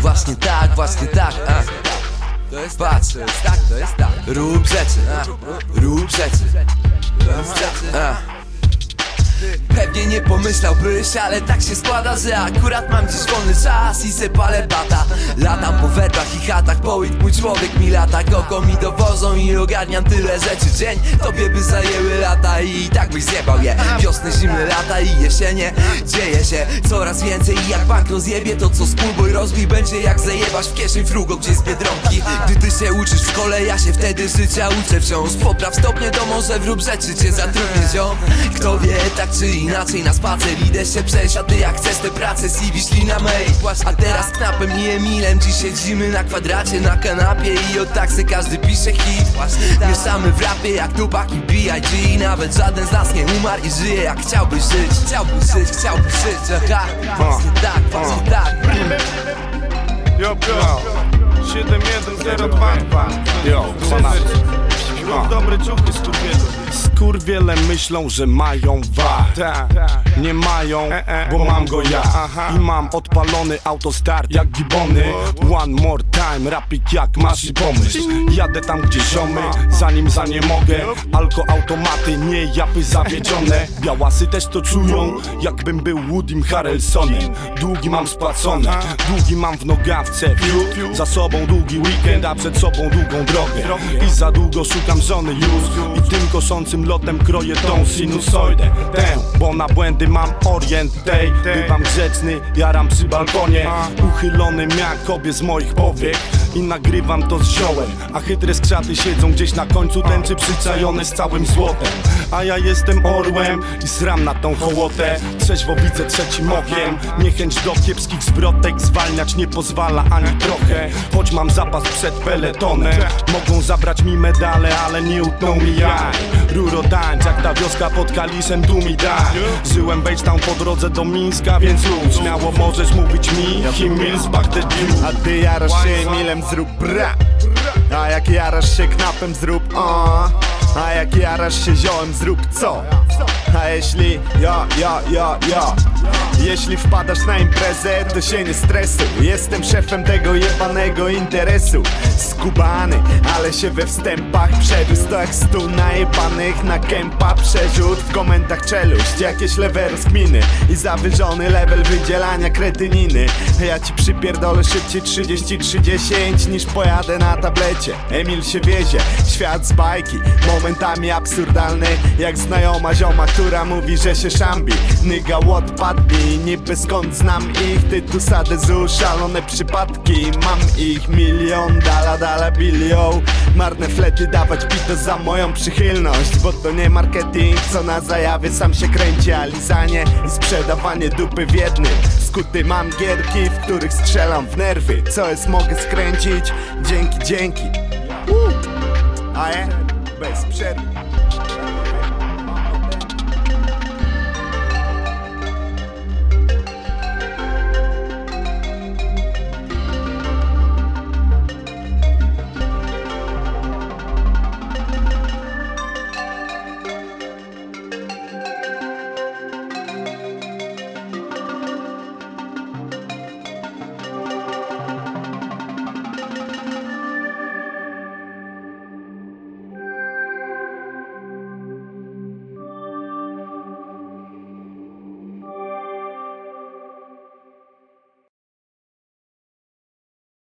Właśnie tak, właśnie tak a. To jest tak, to jest tak Rób rzeczy, a. rób rzeczy Rób rzeczy, a. Pewnie nie pomyślałbyś, ale tak się składa, że akurat mam dziś wolny czas i se palę bata. Latam po werbach i chatach, połyk mój człowiek mi lata. Koko mi dowożą i ogarniam tyle rzeczy. Dzień tobie by zajęły lata i tak byś zjebał je. Wiosny, zimy, lata i jesienie. Dzieje się coraz więcej i jak bank rozjebie to co spróbuj rozbij. Będzie jak zajebasz w kieszeń frugo gdzieś z Biedronki. Gdy ty się uczysz w szkole, ja się wtedy życia uczę wciąż Popraw stopnie to może wrób rzeczy, cię zatrudnię ziom. Kto wie, tak czy inaczej na spacer. Idę się A ty jak chcesz tę pracę, CV szli na mail. A teraz knapem i Emilem. Dziś siedzimy na kwadracie na kanapie I od taksy każdy pisze hit. Mieszamy w rapie jak Tupac i B.I.G Nawet żaden z nas nie umarł i żyje jak chciałbyś żyć. Chciałbyś żyć, chciałbyś żyć, aha Właśnie tak, właśnie Skurwiele myślą, że mają VAT Nie mają, bo mam go ja. I mam odpalony autostart jak gibony. One more time, rapik jak masz i pomyśl. Jadę tam gdzie ziomy, zanim za nie mogę. Alko automaty, nie japy zawiedzione. Białasy też to czują, jakbym był Woodym Harrelsonem. Długi mam spłacone, długi mam w nogawce Za sobą długi weekend, a przed sobą długą drogę. I za długo szukam żony już. I tym koszącym lotem kroję tą sinusoidę Tę, bo na błędy mam orient tej Bywam grzeczny, jaram przy balkonie Uchylonym jak kobie z moich powiek I nagrywam to z ziołem. A chytre skrzaty siedzą gdzieś na końcu tęczy Przyczajone z całym złotem. A ja jestem orłem i sram na tą hołotę. Trzeźwo widzę trzecim okiem. Niechęć do kiepskich zwrotek Zwalniać nie pozwala ani trochę. Choć mam zapas przed peletonem. Mogą zabrać mi medale, ale nie utną mi jaj. Ruro tańcz, jak ta wioska pod kaliszem tu mi daj Żyłem Bejsztown po drodze do Mińska, więc luz. Śmiało możesz mówić mi, kim Mills back the dew A ty jarasz się Emilem, zrób bra. A jak jarasz się knapem, zrób o A jak jarasz się ziołem, zrób co A jeśli ja, ja, ja, ja. Jeśli wpadasz na imprezę, to się nie stresuj. Jestem szefem tego jebanego interesu. Skubany, ale się we wstępach przewiózł To jak stu najebanych na kępa Przerzut w komentach czeluść. Jakieś lewe rozkminy I zawyżony level wydzielania kretyniny. Ja ci przypierdolę szybciej 33-10 Niż pojadę na tablecie. Emil się wiezie, świat z bajki Momentami absurdalny Jak znajoma zioma, która mówi, że się szambi. Nyga odpadli, niby skąd znam ich? Ty tu sadę zu, szalone przypadki. Mam ich milion, dala dala bilion Marne flety dawać bito za moją przychylność. Bo to nie marketing, co na zajawie sam się kręci. A lizanie i sprzedawanie dupy w jednym. Skuty mam gierki, w których strzelam w nerwy. Co jest mogę skręcić, dzięki, dzięki. A je? Bez przerwy